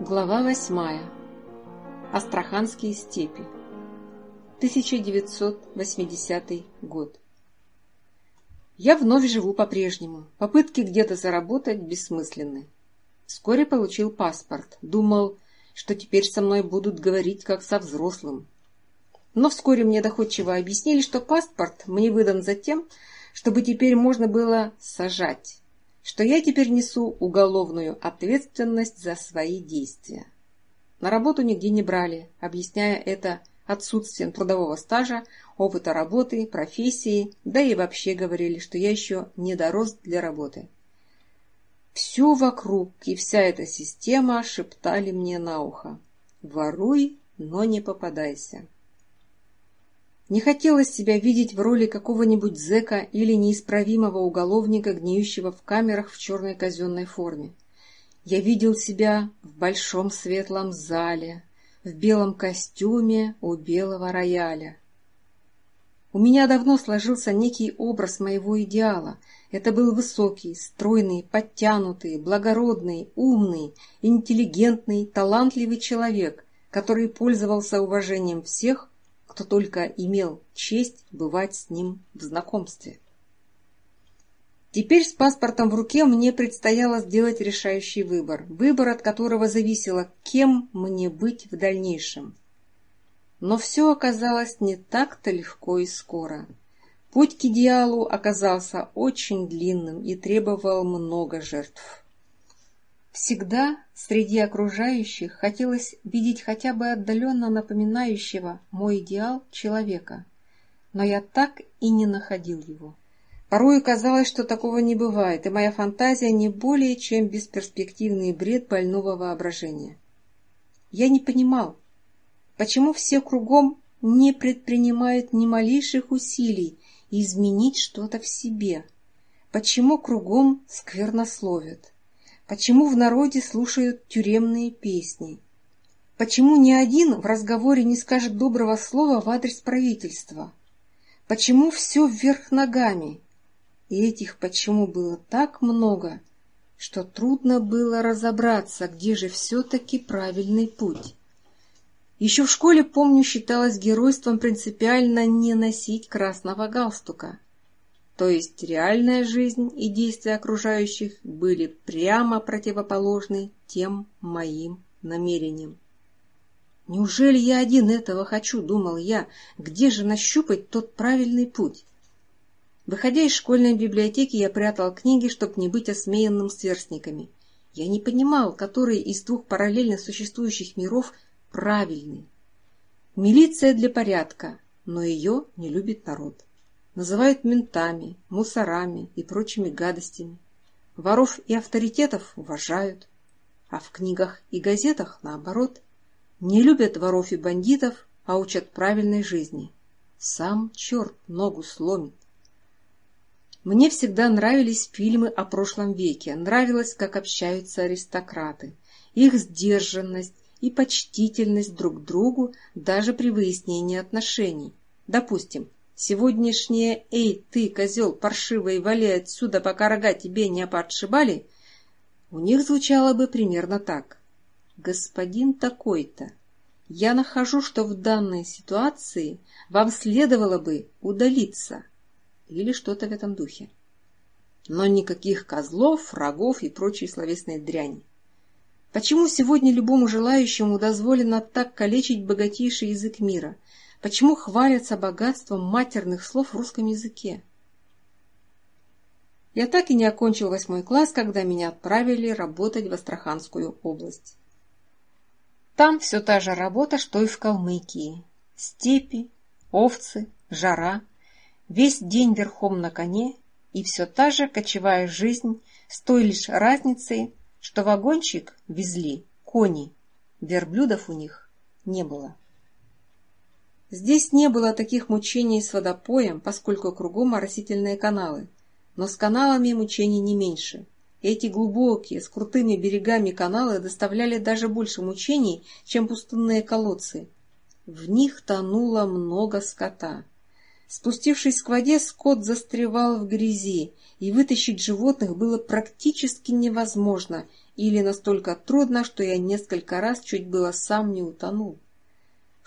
Глава 8. Астраханские степи. 1980 год. Я вновь живу по-прежнему. Попытки где-то заработать бессмысленны. Вскоре получил паспорт. Думал, что теперь со мной будут говорить как со взрослым. Но вскоре мне доходчиво объяснили, что паспорт мне выдан за тем, чтобы теперь можно было сажать что я теперь несу уголовную ответственность за свои действия. На работу нигде не брали, объясняя это отсутствием трудового стажа, опыта работы, профессии, да и вообще говорили, что я еще не дорос для работы. Все вокруг и вся эта система шептали мне на ухо. Воруй, но не попадайся. Не хотелось себя видеть в роли какого-нибудь зэка или неисправимого уголовника, гниющего в камерах в черной казенной форме. Я видел себя в большом светлом зале, в белом костюме у белого рояля. У меня давно сложился некий образ моего идеала. Это был высокий, стройный, подтянутый, благородный, умный, интеллигентный, талантливый человек, который пользовался уважением всех как-то только имел честь бывать с ним в знакомстве. Теперь с паспортом в руке мне предстояло сделать решающий выбор, выбор, от которого зависело, кем мне быть в дальнейшем. Но все оказалось не так-то легко и скоро. Путь к идеалу оказался очень длинным и требовал много жертв. Всегда среди окружающих хотелось видеть хотя бы отдаленно напоминающего мой идеал человека, но я так и не находил его. Порой казалось, что такого не бывает, и моя фантазия не более чем бесперспективный бред больного воображения. Я не понимал, почему все кругом не предпринимают ни малейших усилий изменить что-то в себе, почему кругом сквернословят. Почему в народе слушают тюремные песни? Почему ни один в разговоре не скажет доброго слова в адрес правительства? Почему все вверх ногами? И этих почему было так много, что трудно было разобраться, где же все-таки правильный путь. Еще в школе, помню, считалось геройством принципиально не носить красного галстука. То есть реальная жизнь и действия окружающих были прямо противоположны тем моим намерениям. Неужели я один этого хочу, думал я, где же нащупать тот правильный путь? Выходя из школьной библиотеки, я прятал книги, чтобы не быть осмеянным сверстниками. Я не понимал, который из двух параллельно существующих миров правильный. Милиция для порядка, но ее не любит народ называют ментами, мусорами и прочими гадостями. Воров и авторитетов уважают, а в книгах и газетах, наоборот, не любят воров и бандитов, а учат правильной жизни. Сам черт ногу сломит. Мне всегда нравились фильмы о прошлом веке, нравилось, как общаются аристократы, их сдержанность и почтительность друг к другу даже при выяснении отношений. Допустим, Сегодняшнее «Эй, ты, козел паршивый, вали отсюда, пока рога тебе не подшибали» у них звучало бы примерно так. «Господин такой-то, я нахожу, что в данной ситуации вам следовало бы удалиться» или что-то в этом духе. Но никаких козлов, рогов и прочей словесной дряни. Почему сегодня любому желающему дозволено так калечить богатейший язык мира – Почему хвалятся богатством матерных слов в русском языке? Я так и не окончил восьмой класс, когда меня отправили работать в Астраханскую область. Там все та же работа, что и в Калмыкии. Степи, овцы, жара, весь день верхом на коне и все та же кочевая жизнь с той лишь разницей, что вагончик везли кони, верблюдов у них не было. Здесь не было таких мучений с водопоем, поскольку кругом оросительные каналы. Но с каналами мучений не меньше. Эти глубокие, с крутыми берегами каналы доставляли даже больше мучений, чем пустынные колодцы. В них тонуло много скота. Спустившись к воде, скот застревал в грязи, и вытащить животных было практически невозможно или настолько трудно, что я несколько раз чуть было сам не утонул.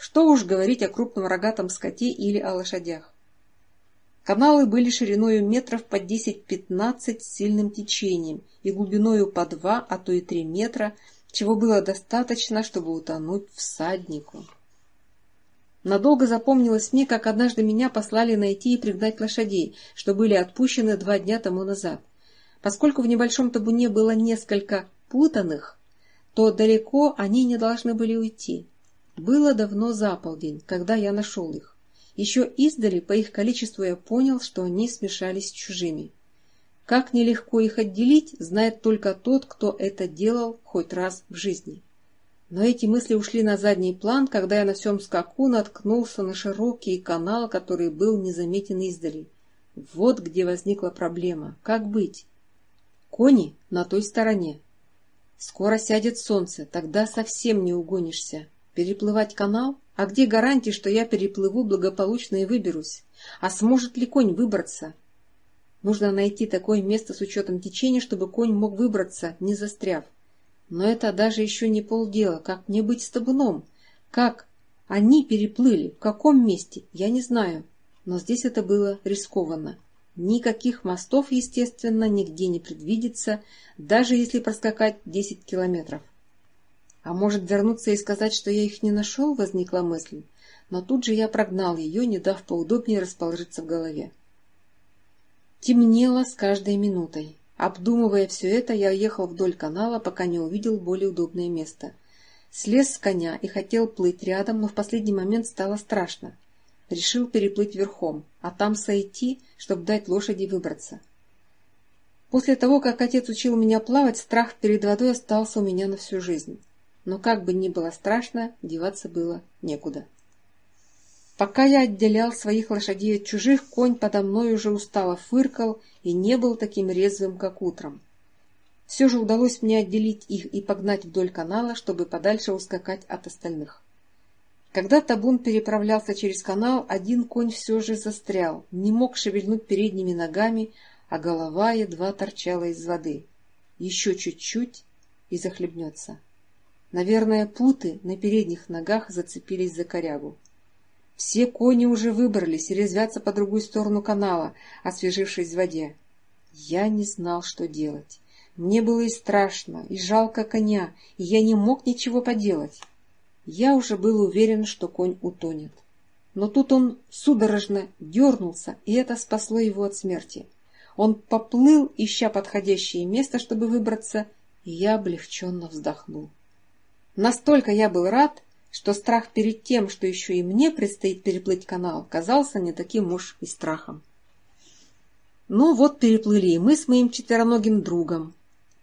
Что уж говорить о крупном рогатом скоте или о лошадях. Каналы были шириною метров по 10-15 с сильным течением и глубиною по 2, а то и 3 метра, чего было достаточно, чтобы утонуть всаднику. Надолго запомнилось мне, как однажды меня послали найти и пригнать лошадей, что были отпущены два дня тому назад. Поскольку в небольшом табуне было несколько путанных, то далеко они не должны были уйти. Было давно за полдень, когда я нашел их. Еще издали по их количеству я понял, что они смешались с чужими. Как нелегко их отделить, знает только тот, кто это делал хоть раз в жизни. Но эти мысли ушли на задний план, когда я на всем скаку наткнулся на широкий канал, который был незаметен издали. Вот где возникла проблема. Как быть? Кони на той стороне. Скоро сядет солнце, тогда совсем не угонишься. Переплывать канал? А где гарантии, что я переплыву благополучно и выберусь? А сможет ли конь выбраться? Нужно найти такое место с учетом течения, чтобы конь мог выбраться, не застряв. Но это даже еще не полдела. Как мне быть с табуном? Как они переплыли? В каком месте? Я не знаю. Но здесь это было рискованно. Никаких мостов, естественно, нигде не предвидится, даже если проскакать 10 километров. А может вернуться и сказать, что я их не нашел, возникла мысль. Но тут же я прогнал ее, не дав поудобнее расположиться в голове. Темнело с каждой минутой. Обдумывая все это, я ехал вдоль канала, пока не увидел более удобное место. Слез с коня и хотел плыть рядом, но в последний момент стало страшно. Решил переплыть верхом, а там сойти, чтобы дать лошади выбраться. После того, как отец учил меня плавать, страх перед водой остался у меня на всю жизнь но как бы ни было страшно, деваться было некуда. Пока я отделял своих лошадей от чужих, конь подо мной уже устало фыркал и не был таким резвым, как утром. Все же удалось мне отделить их и погнать вдоль канала, чтобы подальше ускакать от остальных. Когда табун переправлялся через канал, один конь все же застрял, не мог шевельнуть передними ногами, а голова едва торчала из воды. Еще чуть-чуть и захлебнется. Наверное, путы на передних ногах зацепились за корягу. Все кони уже выбрались и резвятся по другую сторону канала, освежившись в воде. Я не знал, что делать. Мне было и страшно, и жалко коня, и я не мог ничего поделать. Я уже был уверен, что конь утонет. Но тут он судорожно дернулся, и это спасло его от смерти. Он поплыл, ища подходящее место, чтобы выбраться, и я облегченно вздохнул. Настолько я был рад, что страх перед тем, что еще и мне предстоит переплыть канал, казался не таким уж и страхом. Ну вот переплыли и мы с моим четвероногим другом.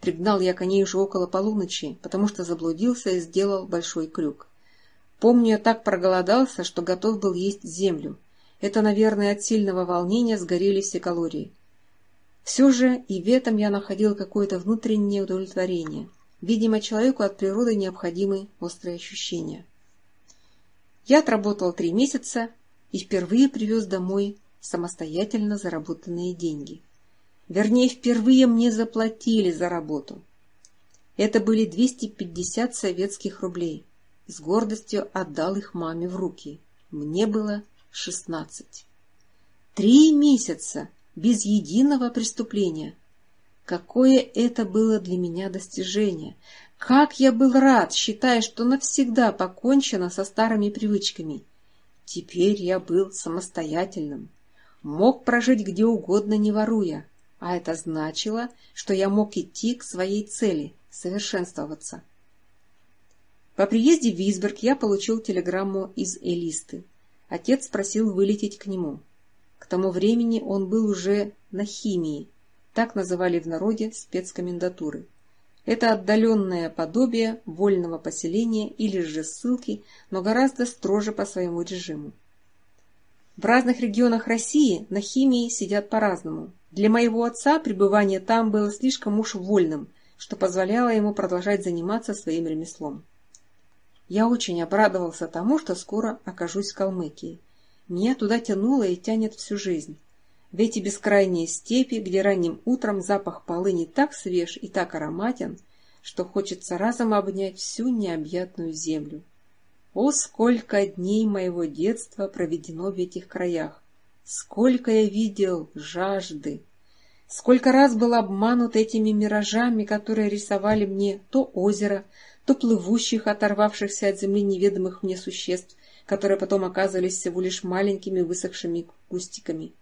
Пригнал я коней уже около полуночи, потому что заблудился и сделал большой крюк. Помню, я так проголодался, что готов был есть землю. Это, наверное, от сильного волнения сгорели все калории. Все же и в этом я находил какое-то внутреннее удовлетворение. Видимо, человеку от природы необходимы острые ощущения. Я отработал три месяца и впервые привез домой самостоятельно заработанные деньги. Вернее, впервые мне заплатили за работу. Это были 250 советских рублей. С гордостью отдал их маме в руки. Мне было 16. Три месяца без единого преступления – Какое это было для меня достижение! Как я был рад, считая, что навсегда покончено со старыми привычками. Теперь я был самостоятельным, мог прожить где угодно, не воруя, а это значило, что я мог идти к своей цели – совершенствоваться. По приезде в Висберг я получил телеграмму из Элисты. Отец просил вылететь к нему. К тому времени он был уже на химии, так называли в народе спецкомендатуры. Это отдаленное подобие вольного поселения или же ссылки, но гораздо строже по своему режиму. В разных регионах России на химии сидят по-разному. Для моего отца пребывание там было слишком уж вольным, что позволяло ему продолжать заниматься своим ремеслом. Я очень обрадовался тому, что скоро окажусь в Калмыкии. Меня туда тянуло и тянет всю жизнь в эти бескрайние степи, где ранним утром запах полыни так свеж и так ароматен, что хочется разом обнять всю необъятную землю. О, сколько дней моего детства проведено в этих краях! Сколько я видел жажды! Сколько раз был обманут этими миражами, которые рисовали мне то озеро, то плывущих, оторвавшихся от земли неведомых мне существ, которые потом оказывались всего лишь маленькими высохшими кустиками.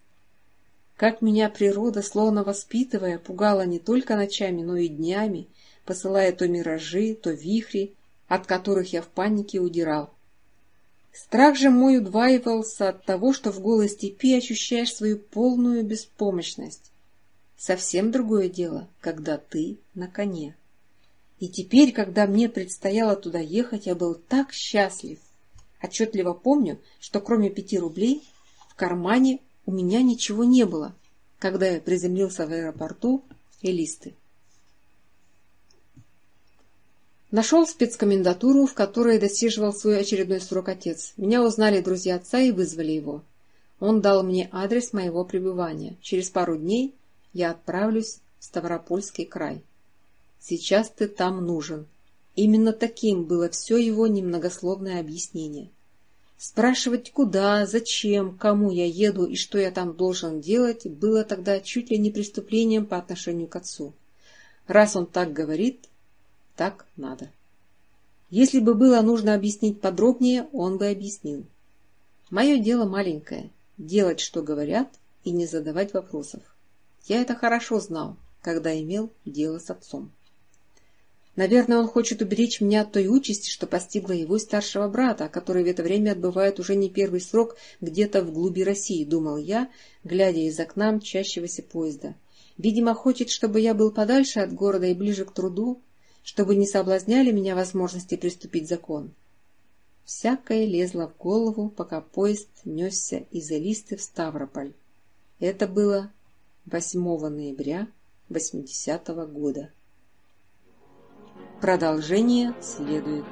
Как меня природа, словно воспитывая, пугала не только ночами, но и днями, посылая то миражи, то вихри, от которых я в панике удирал. Страх же мой удваивался от того, что в голой степи ощущаешь свою полную беспомощность. Совсем другое дело, когда ты на коне. И теперь, когда мне предстояло туда ехать, я был так счастлив. Отчетливо помню, что кроме пяти рублей в кармане у меня ничего не было, когда я приземлился в аэропорту Элисты. Нашел спецкомендатуру, в которой досиживал свой очередной срок отец. Меня узнали друзья отца и вызвали его. Он дал мне адрес моего пребывания. Через пару дней я отправлюсь в Ставропольский край. Сейчас ты там нужен. Именно таким было все его немногословное объяснение. Спрашивать, куда, зачем, кому я еду и что я там должен делать, было тогда чуть ли не преступлением по отношению к отцу. Раз он так говорит, так надо. Если бы было нужно объяснить подробнее, он бы объяснил. Мое дело маленькое – делать, что говорят, и не задавать вопросов. Я это хорошо знал, когда имел дело с отцом. Наверное, он хочет уберечь меня от той участи, что постигла его старшего брата, который в это время отбывает уже не первый срок где-то в глуби России, думал я, глядя из окна мчащегося поезда. Видимо, хочет, чтобы я был подальше от города и ближе к труду, чтобы не соблазняли меня возможности приступить закон. Всякое лезло в голову, пока поезд несся из Элисты в Ставрополь. Это было 8 ноября 80 -го года. Продолжение следует.